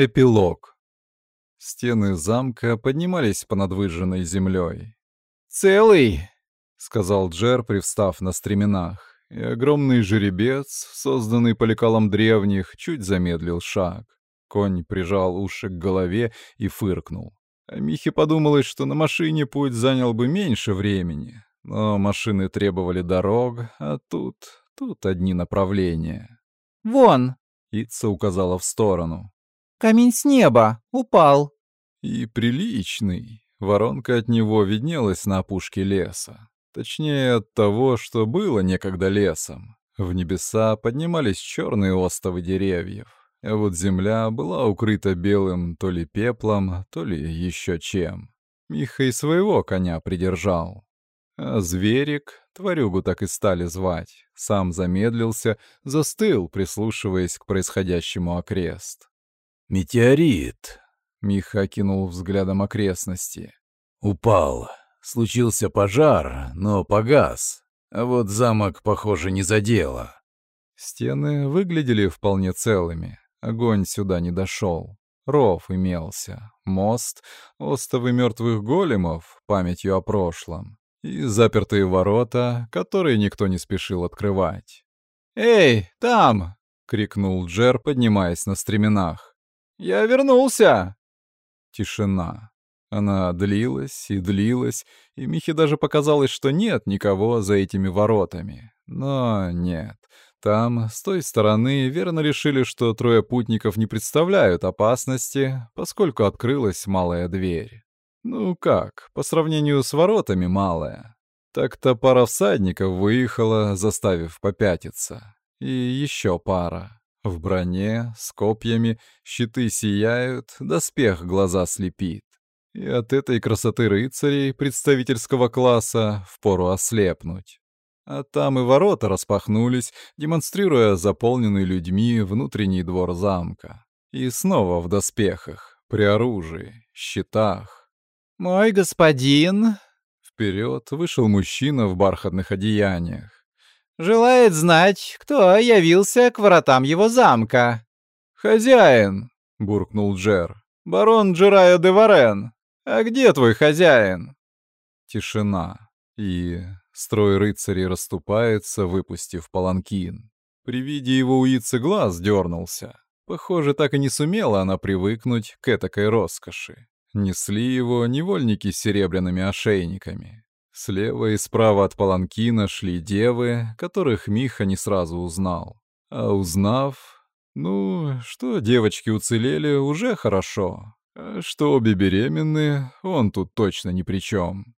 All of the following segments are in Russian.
Эпилог. Стены замка поднимались понад выжженной землей. «Целый!» — сказал Джер, привстав на стременах, и огромный жеребец, созданный по лекалам древних, чуть замедлил шаг. Конь прижал уши к голове и фыркнул. А Михе подумалось, что на машине путь занял бы меньше времени, но машины требовали дорог, а тут... тут одни направления. «Вон!» — Ица указала в сторону. Камень с неба! Упал!» И приличный. Воронка от него виднелась на опушке леса. Точнее, от того, что было некогда лесом. В небеса поднимались черные остовы деревьев. А вот земля была укрыта белым то ли пеплом, то ли еще чем. Миха и своего коня придержал. А зверик, тварюгу так и стали звать, сам замедлился, застыл, прислушиваясь к происходящему окрест. «Метеорит!» — Миха окинул взглядом окрестности. «Упал. Случился пожар, но погас. А вот замок, похоже, не задело». Стены выглядели вполне целыми. Огонь сюда не дошел. Ров имелся, мост, остовы мертвых големов, памятью о прошлом, и запертые ворота, которые никто не спешил открывать. «Эй, там!» — крикнул Джер, поднимаясь на стременах. «Я вернулся!» Тишина. Она длилась и длилась, и Михе даже показалось, что нет никого за этими воротами. Но нет. Там, с той стороны, верно решили, что трое путников не представляют опасности, поскольку открылась малая дверь. Ну как, по сравнению с воротами малая. Так-то пара всадников выехала, заставив попятиться. И еще пара. В броне, с копьями, щиты сияют, доспех глаза слепит. И от этой красоты рыцарей представительского класса впору ослепнуть. А там и ворота распахнулись, демонстрируя заполненный людьми внутренний двор замка. И снова в доспехах, при оружии, щитах. «Мой господин!» Вперед вышел мужчина в бархатных одеяниях желает знать, кто явился к воротам его замка». «Хозяин», — буркнул Джер, — «барон Джерая де Варен. А где твой хозяин?» Тишина. И строй рыцарей расступается, выпустив паланкин. При виде его уицы глаз дернулся. Похоже, так и не сумела она привыкнуть к этакой роскоши. Несли его невольники с серебряными ошейниками. Слева и справа от паланкина шли девы, которых Миха не сразу узнал. А узнав, ну, что девочки уцелели, уже хорошо. А что обе беременны, он тут точно ни при чем.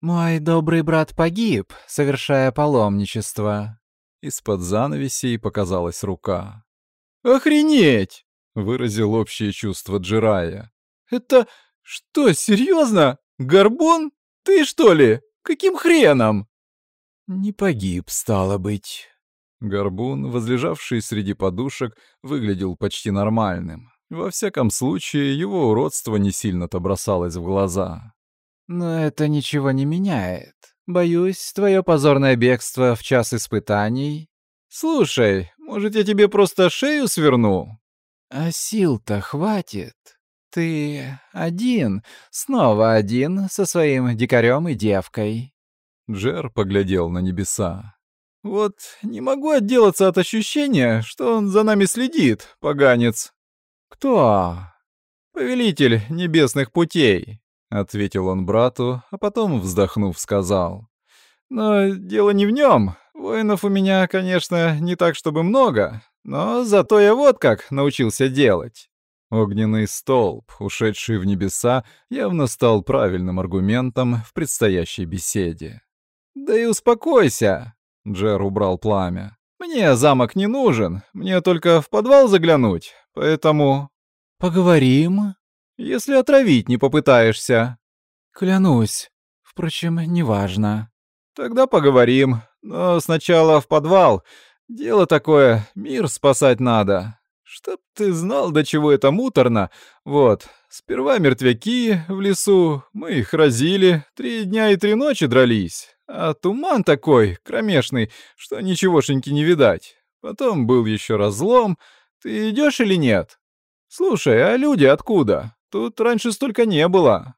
«Мой добрый брат погиб, совершая паломничество». Из-под занавесей показалась рука. «Охренеть!» — выразил общее чувство Джирая. «Это что, серьезно? Горбун? Ты что ли?» Каким хреном?» «Не погиб, стало быть». Горбун, возлежавший среди подушек, выглядел почти нормальным. Во всяком случае, его уродство не сильно-то бросалось в глаза. «Но это ничего не меняет. Боюсь, твое позорное бегство в час испытаний...» «Слушай, может, я тебе просто шею сверну?» «А сил-то хватит. «Ты один, снова один, со своим дикарем и девкой». Джер поглядел на небеса. «Вот не могу отделаться от ощущения, что он за нами следит, поганец». «Кто?» «Повелитель небесных путей», — ответил он брату, а потом, вздохнув, сказал. «Но дело не в нем. Воинов у меня, конечно, не так чтобы много, но зато я вот как научился делать». Огненный столб, ушедший в небеса, явно стал правильным аргументом в предстоящей беседе. «Да и успокойся!» — Джер убрал пламя. «Мне замок не нужен, мне только в подвал заглянуть, поэтому...» «Поговорим?» «Если отравить не попытаешься». «Клянусь. Впрочем, неважно». «Тогда поговорим, но сначала в подвал. Дело такое, мир спасать надо. Чтоб ты знал, до чего это муторно. Вот, сперва мертвяки в лесу, мы их разили, три дня и три ночи дрались. А туман такой, кромешный, что ничегошеньки не видать. Потом был еще разлом. Ты идешь или нет? Слушай, а люди откуда? Тут раньше столько не было.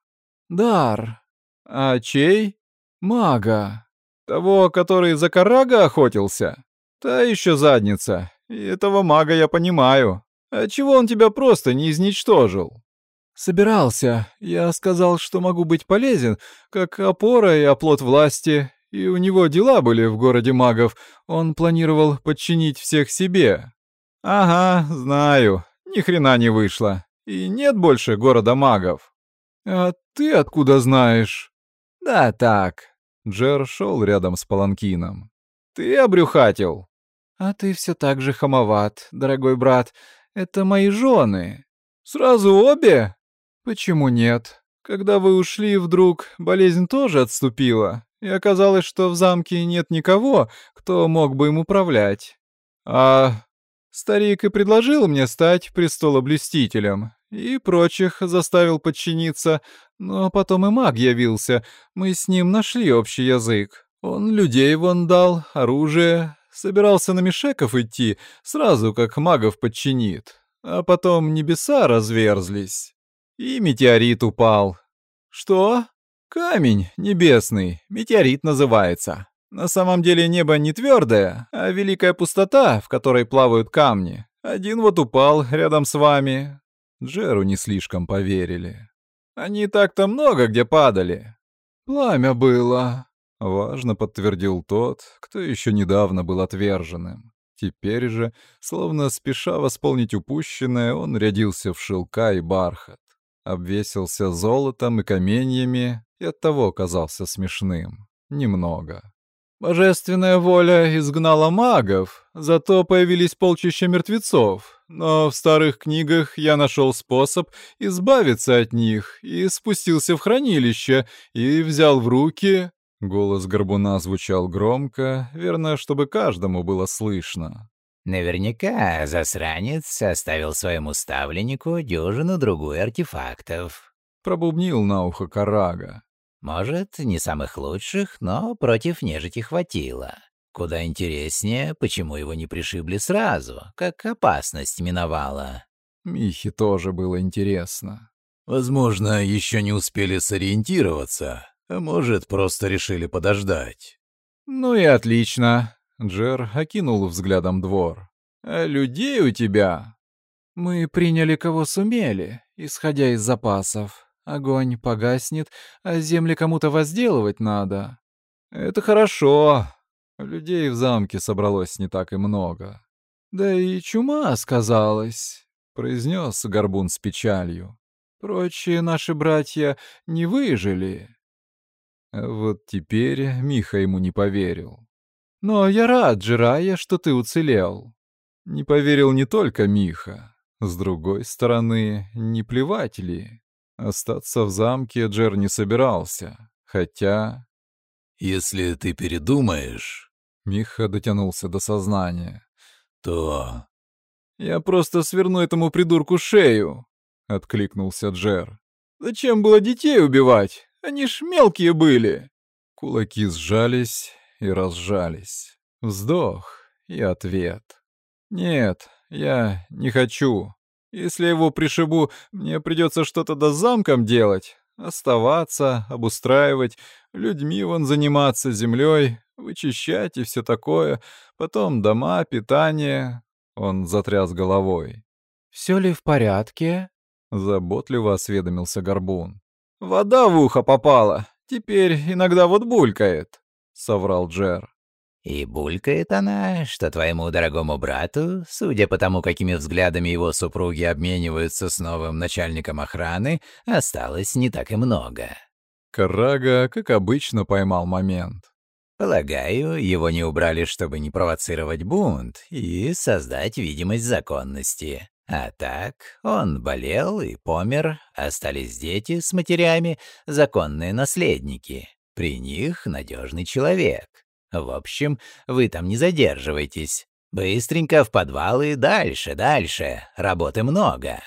Дар. А чей? Мага. Того, который за Карага охотился? Та еще задница. Этого мага я понимаю. А чего он тебя просто не изничтожил? Собирался. Я сказал, что могу быть полезен, как опора и оплот власти. И у него дела были в городе магов. Он планировал подчинить всех себе. Ага, знаю. Ни хрена не вышло. И нет больше города магов. А ты откуда знаешь? Да так. Джер шел рядом с паланкином. Ты обрюхатил. А ты все так же хамоват, дорогой брат. Это мои жены. Сразу обе? Почему нет? Когда вы ушли, вдруг болезнь тоже отступила, и оказалось, что в замке нет никого, кто мог бы им управлять. А старик и предложил мне стать престолоблюстителем, и прочих заставил подчиниться, но потом и маг явился, мы с ним нашли общий язык. Он людей вон дал, оружие, собирался на Мишеков идти, сразу как магов подчинит, а потом небеса разверзлись. И метеорит упал. Что? Камень небесный, метеорит называется. На самом деле небо не твердое, а великая пустота, в которой плавают камни. Один вот упал рядом с вами. Джеру не слишком поверили. Они так-то много где падали. Пламя было. Важно подтвердил тот, кто еще недавно был отверженным. Теперь же, словно спеша восполнить упущенное, он рядился в шелка и бархат обвесился золотом и каменьями и оттого казался смешным. Немного. Божественная воля изгнала магов, зато появились полчища мертвецов, но в старых книгах я нашел способ избавиться от них и спустился в хранилище и взял в руки... Голос горбуна звучал громко, верно, чтобы каждому было слышно. Наверняка засранец оставил своему ставленнику дюжину-другую артефактов. Пробубнил на ухо Карага. Может, не самых лучших, но против нежити хватило. Куда интереснее, почему его не пришибли сразу, как опасность миновала. Михе тоже было интересно. Возможно, еще не успели сориентироваться, а может, просто решили подождать. Ну и отлично. Джер окинул взглядом двор. «А людей у тебя?» «Мы приняли, кого сумели, исходя из запасов. Огонь погаснет, а земли кому-то возделывать надо». «Это хорошо. Людей в замке собралось не так и много». «Да и чума сказалась», — произнес Горбун с печалью. «Прочие наши братья не выжили». Вот теперь Миха ему не поверил. Но я рад, Джирая, что ты уцелел. Не поверил не только Миха. С другой стороны, не плевать ли? Остаться в замке Джер не собирался. Хотя... Если ты передумаешь... Миха дотянулся до сознания. То... Я просто сверну этому придурку шею, — откликнулся Джер. Зачем было детей убивать? Они ж мелкие были. Кулаки сжались, и разжались. Вздох и ответ. «Нет, я не хочу. Если его пришибу, мне придется что-то до замком делать, оставаться, обустраивать, людьми вон заниматься, землей, вычищать и все такое, потом дома, питание». Он затряс головой. «Все ли в порядке?» — заботливо осведомился Горбун. «Вода в ухо попала. Теперь иногда вот булькает». — соврал Джер. «И булькает она, что твоему дорогому брату, судя по тому, какими взглядами его супруги обмениваются с новым начальником охраны, осталось не так и много». Карага, как обычно, поймал момент. «Полагаю, его не убрали, чтобы не провоцировать бунт и создать видимость законности. А так, он болел и помер, остались дети с матерями, законные наследники. При них надежный человек. В общем, вы там не задерживайтесь. Быстренько в подвал и дальше, дальше. Работы много.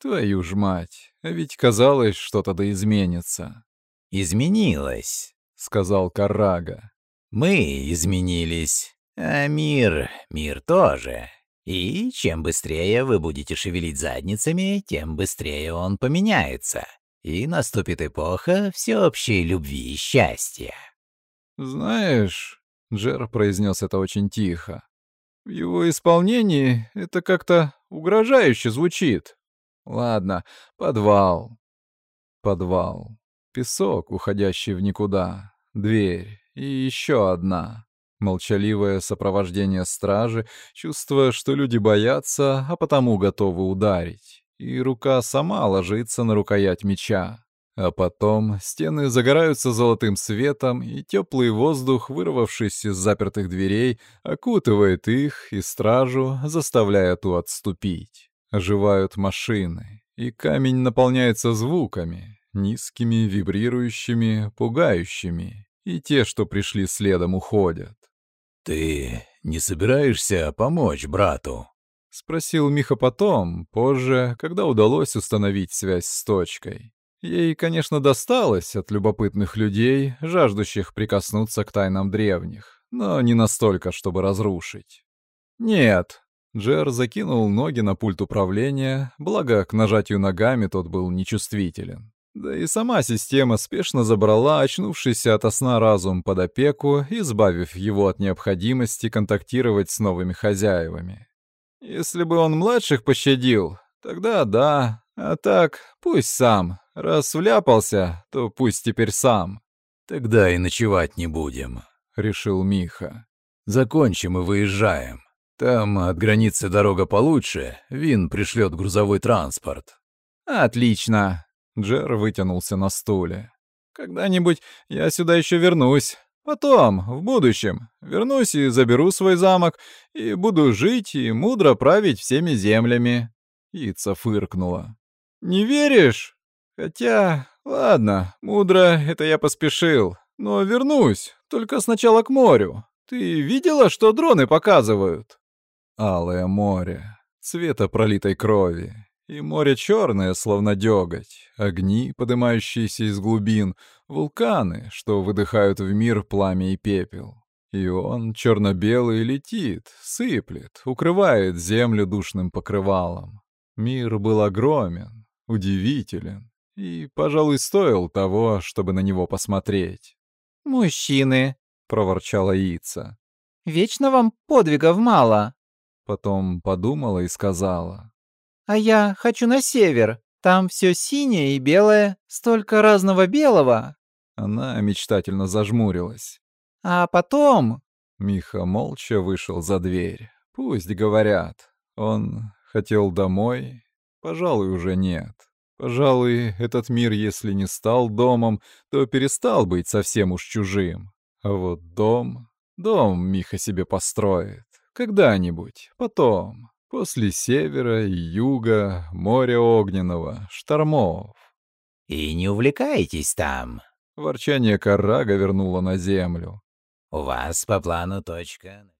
Твою ж мать, а ведь казалось, что-то да изменится. Изменилось, сказал Карага. Мы изменились. А мир, мир тоже. И чем быстрее вы будете шевелить задницами, тем быстрее он поменяется. И наступит эпоха всеобщей любви и счастья. «Знаешь...» — Джер произнес это очень тихо. «В его исполнении это как-то угрожающе звучит. Ладно, подвал. Подвал. Песок, уходящий в никуда. Дверь. И еще одна. Молчаливое сопровождение стражи, чувство, что люди боятся, а потому готовы ударить. И рука сама ложится на рукоять меча. А потом стены загораются золотым светом, и теплый воздух, вырвавшись из запертых дверей, окутывает их и стражу, заставляя ту отступить. Оживают машины, и камень наполняется звуками, низкими, вибрирующими, пугающими, и те, что пришли следом, уходят. «Ты не собираешься помочь брату?» — спросил Миха потом, позже, когда удалось установить связь с точкой. Ей, конечно, досталось от любопытных людей, жаждущих прикоснуться к тайнам древних, но не настолько, чтобы разрушить. «Нет», Джер закинул ноги на пульт управления, благо к нажатию ногами тот был нечувствителен. Да и сама система спешно забрала очнувшийся от сна разум под опеку, избавив его от необходимости контактировать с новыми хозяевами. Если бы он младших пощадил, тогда да, а так пусть сам. Раз вляпался, то пусть теперь сам. «Тогда и ночевать не будем», — решил Миха. «Закончим и выезжаем». Там от границы дорога получше, Вин пришлет грузовой транспорт. Отлично. Джер вытянулся на стуле. Когда-нибудь я сюда еще вернусь. Потом, в будущем, вернусь и заберу свой замок, и буду жить и мудро править всеми землями. Ица фыркнула. Не веришь? Хотя, ладно, мудро это я поспешил. Но вернусь, только сначала к морю. Ты видела, что дроны показывают? Алое море, цвета пролитой крови, и море черное, словно деготь, огни, поднимающиеся из глубин, вулканы, что выдыхают в мир пламя и пепел. И он, черно-белый, летит, сыплет, укрывает землю душным покрывалом. Мир был огромен, удивителен и, пожалуй, стоил того, чтобы на него посмотреть. «Мужчины», — проворчала Ица. «Вечно вам подвигов мало». Потом подумала и сказала. «А я хочу на север. Там все синее и белое, столько разного белого». Она мечтательно зажмурилась. «А потом...» Миха молча вышел за дверь. «Пусть говорят. Он хотел домой? Пожалуй, уже нет. Пожалуй, этот мир, если не стал домом, то перестал быть совсем уж чужим. А вот дом... Дом Миха себе построит. Когда-нибудь, потом, после севера и юга, моря огненного, штормов. «И не увлекайтесь там!» Ворчание Карага вернуло на землю. «У вас по плану точка...»